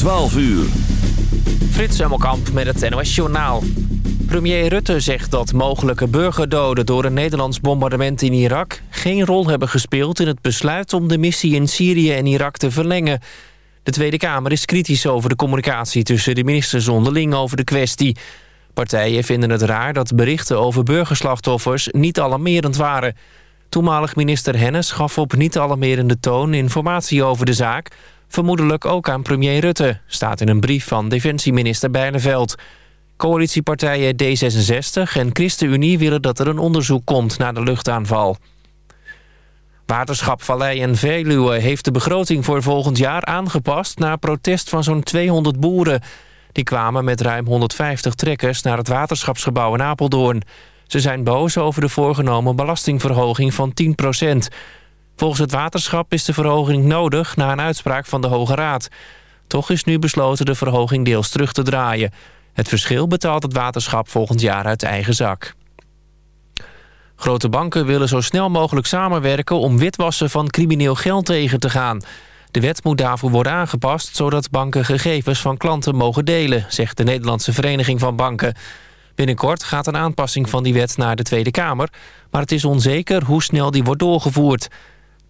12 uur. Frits Hemmelkamp met het NOS Journaal. Premier Rutte zegt dat mogelijke burgerdoden door een Nederlands bombardement in Irak... geen rol hebben gespeeld in het besluit om de missie in Syrië en Irak te verlengen. De Tweede Kamer is kritisch over de communicatie tussen de ministers onderling over de kwestie. Partijen vinden het raar dat berichten over burgerslachtoffers niet alarmerend waren. Toenmalig minister Hennis gaf op niet alarmerende toon informatie over de zaak... vermoedelijk ook aan premier Rutte, staat in een brief van defensieminister Bijleveld. Coalitiepartijen D66 en ChristenUnie willen dat er een onderzoek komt naar de luchtaanval. Waterschap Vallei en Veluwe heeft de begroting voor volgend jaar aangepast... na protest van zo'n 200 boeren. Die kwamen met ruim 150 trekkers naar het waterschapsgebouw in Apeldoorn. Ze zijn boos over de voorgenomen belastingverhoging van 10 Volgens het waterschap is de verhoging nodig na een uitspraak van de Hoge Raad. Toch is nu besloten de verhoging deels terug te draaien. Het verschil betaalt het waterschap volgend jaar uit eigen zak. Grote banken willen zo snel mogelijk samenwerken om witwassen van crimineel geld tegen te gaan. De wet moet daarvoor worden aangepast zodat banken gegevens van klanten mogen delen, zegt de Nederlandse Vereniging van Banken. Binnenkort gaat een aanpassing van die wet naar de Tweede Kamer, maar het is onzeker hoe snel die wordt doorgevoerd.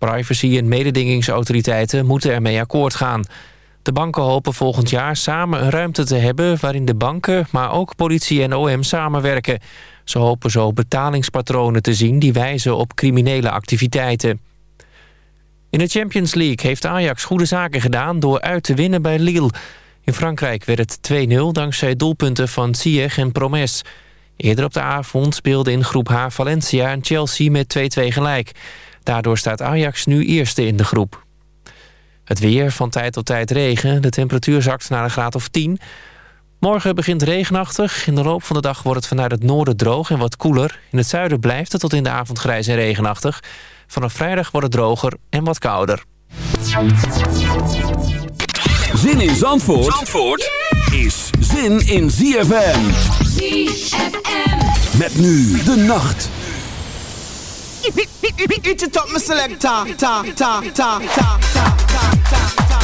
Privacy- en mededingingsautoriteiten moeten ermee akkoord gaan. De banken hopen volgend jaar samen een ruimte te hebben... waarin de banken, maar ook politie en OM samenwerken. Ze hopen zo betalingspatronen te zien die wijzen op criminele activiteiten. In de Champions League heeft Ajax goede zaken gedaan... door uit te winnen bij Lille. In Frankrijk werd het 2-0 dankzij doelpunten van Ziyech en Promes. Eerder op de avond speelde in groep H Valencia en Chelsea met 2-2 gelijk. Daardoor staat Ajax nu eerste in de groep. Het weer, van tijd tot tijd regen. De temperatuur zakt naar een graad of 10. Morgen begint regenachtig. In de loop van de dag wordt het vanuit het noorden droog en wat koeler. In het zuiden blijft het tot in de avond grijs en regenachtig. Vanaf vrijdag wordt het droger en wat kouder. Zin in Zandvoort, Zandvoort is zin in ZFM. ZFM. Met nu de nacht. Eat it up, my selector. Ta, ta, ta, ta, ta, ta, ta, ta.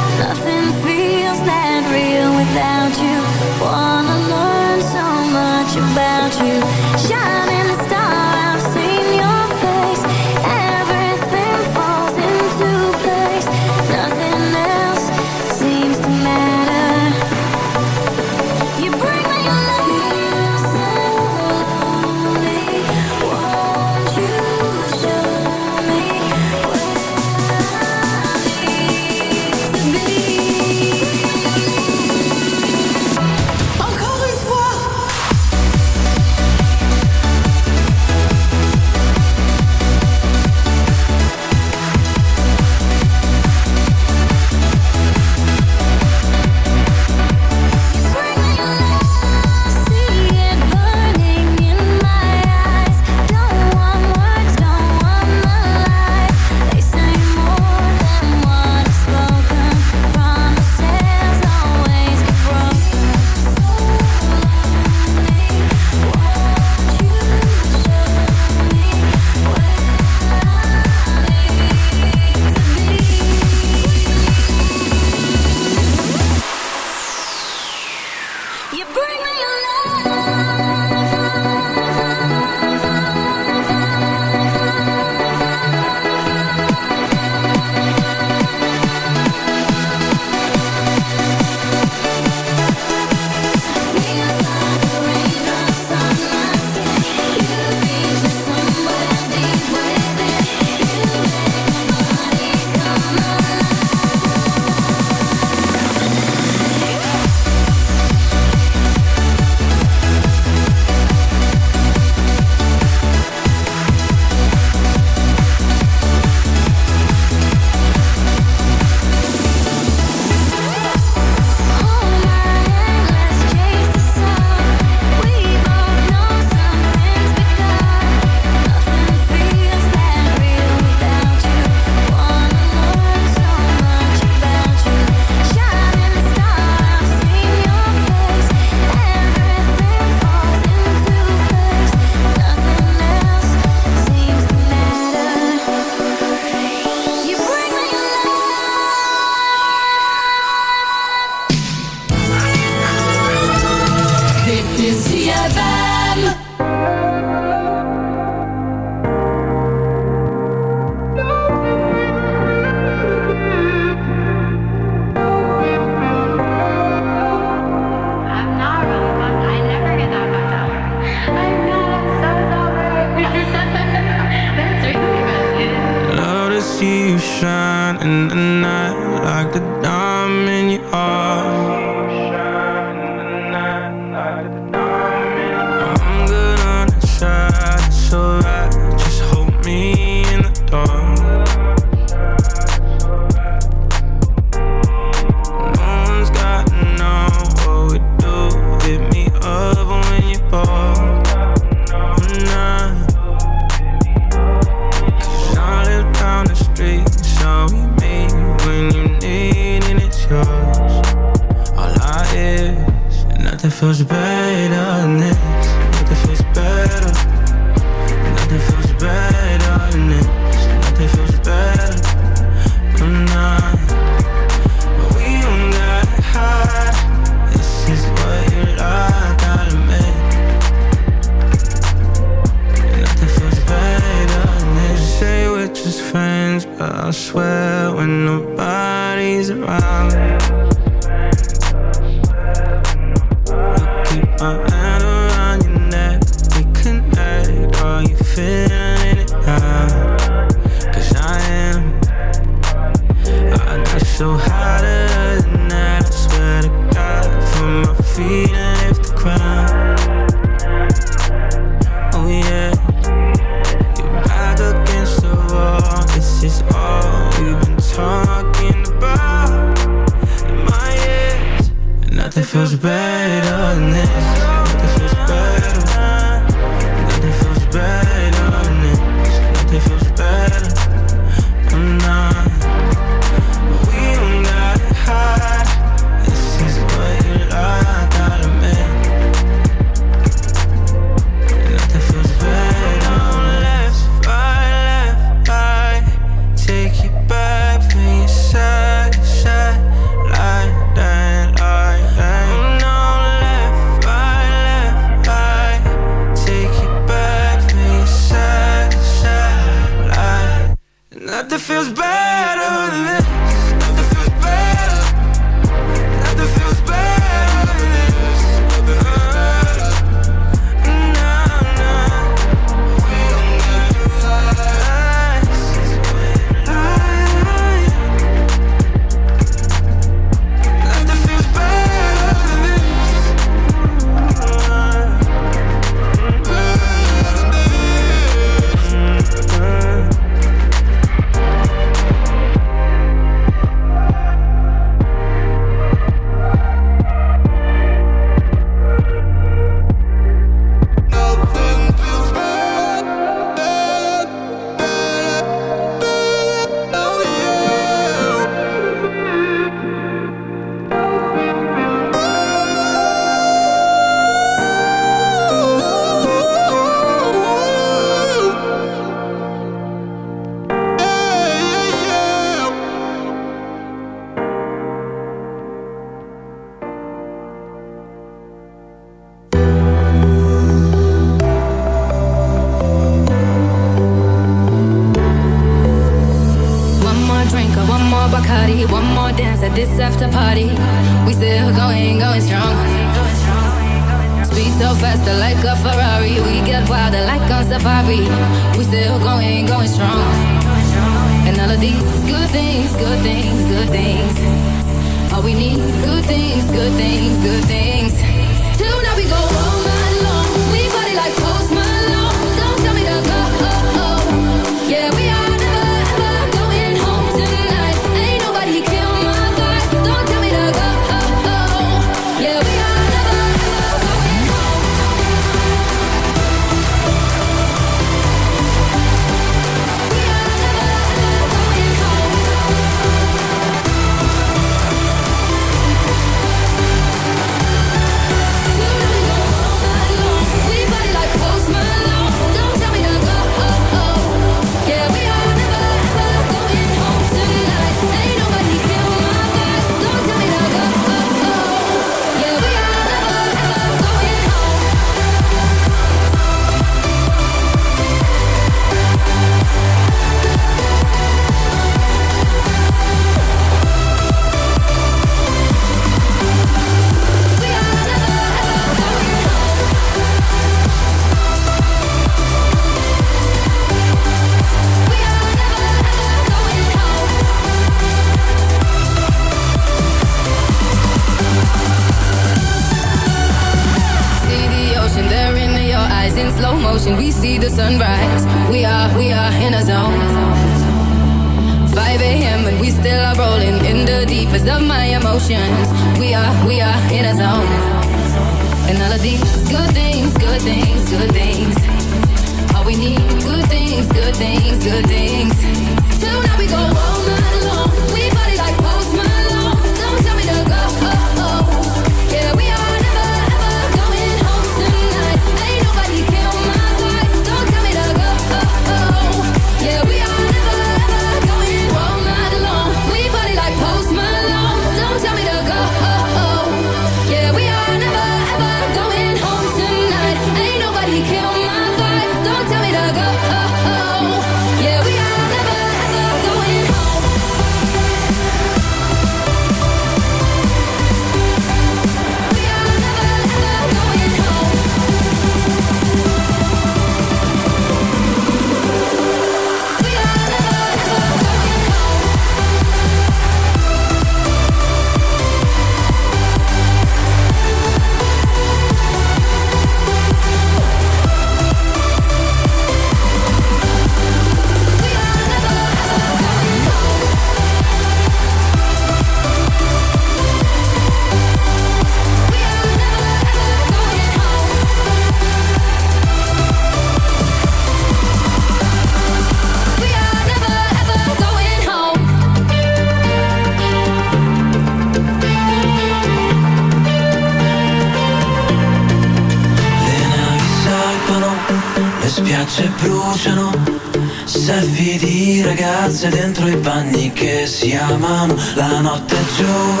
your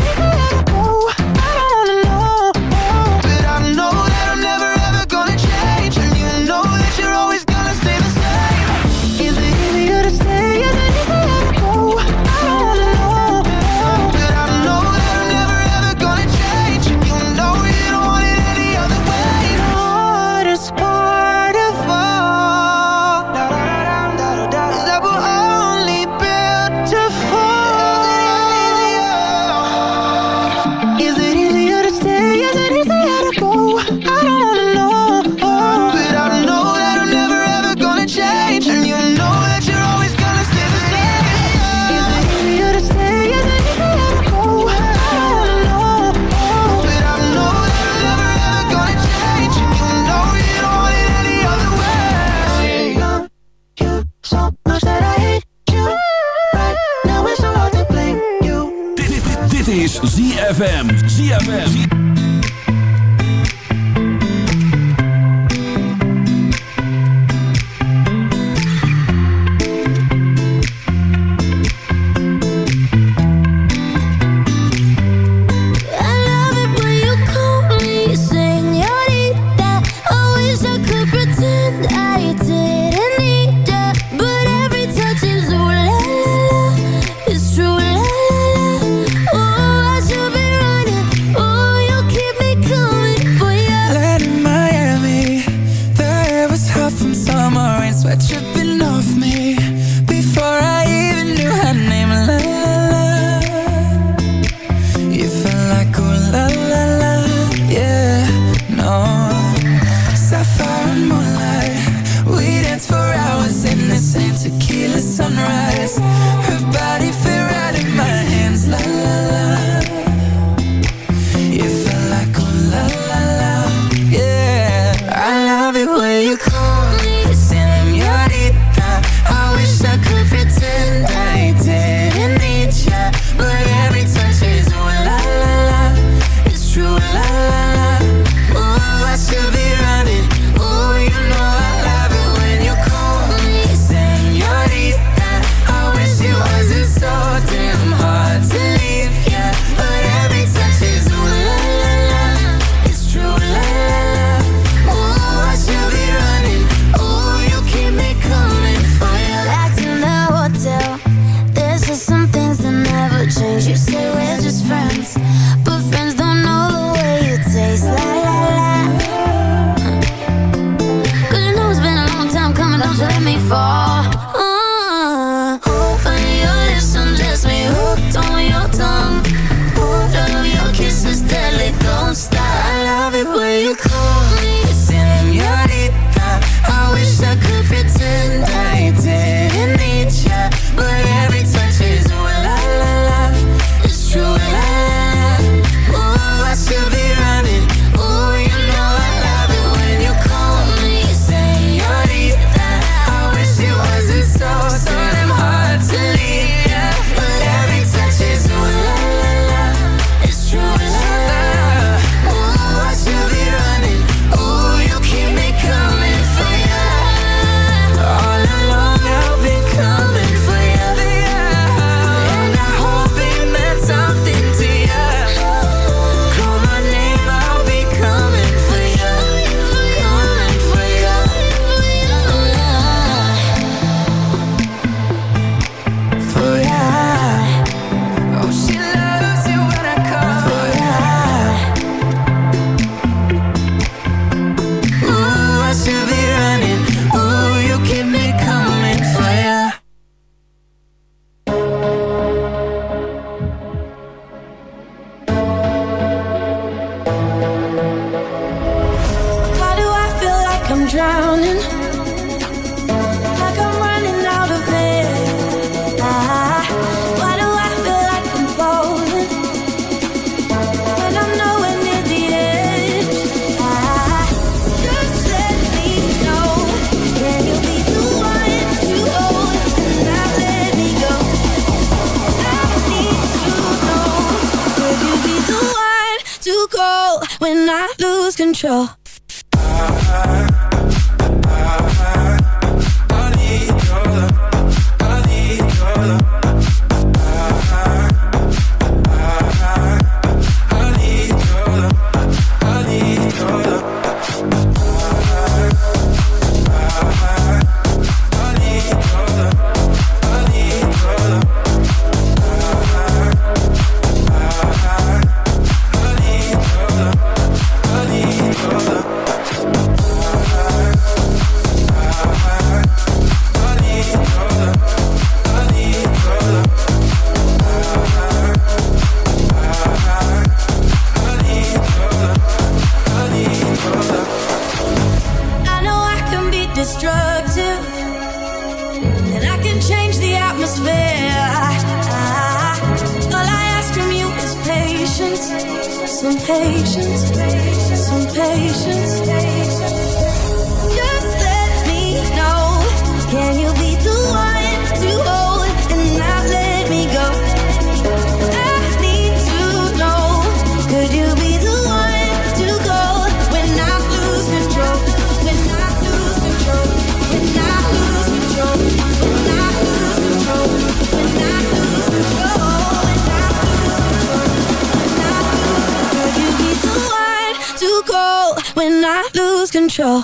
Control?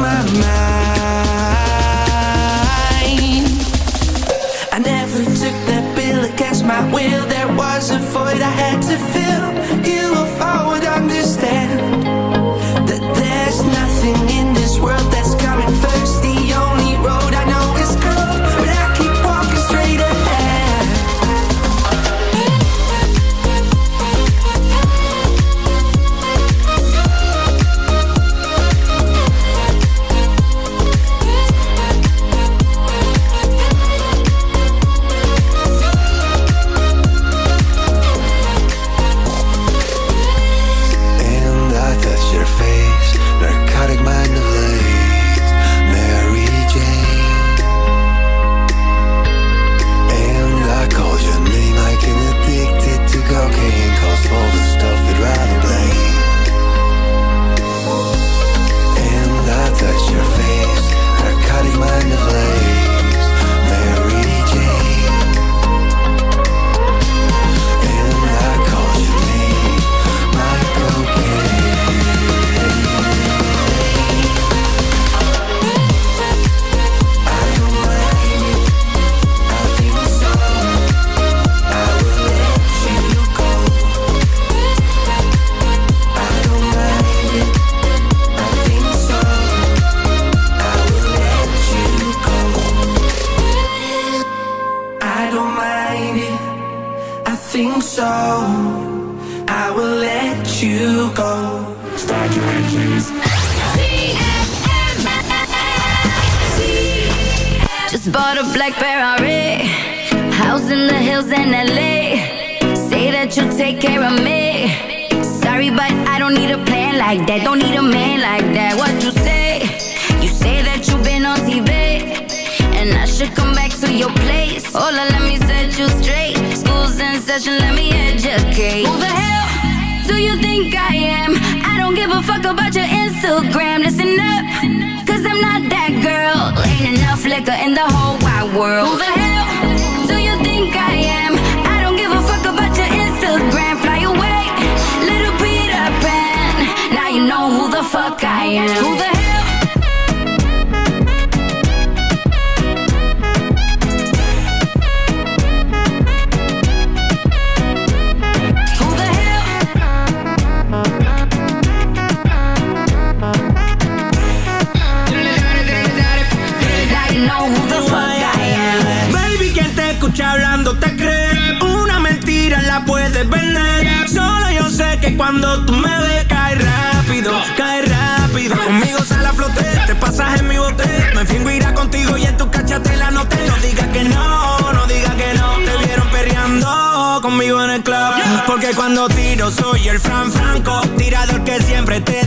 My mind. about your Instagram. Listen up, cause I'm not that girl. Ain't enough liquor in the whole wide world. Cuando tú me ves, cae rápido, cae rápido. Conmigo sale a flote, te pasas en mi bote. Me fingo irá contigo y en tu cacha te la noté. No digas que no, no digas que no. Te vieron perreando conmigo en el club. Porque cuando tiro, soy el Fran Franco. Tirador que siempre te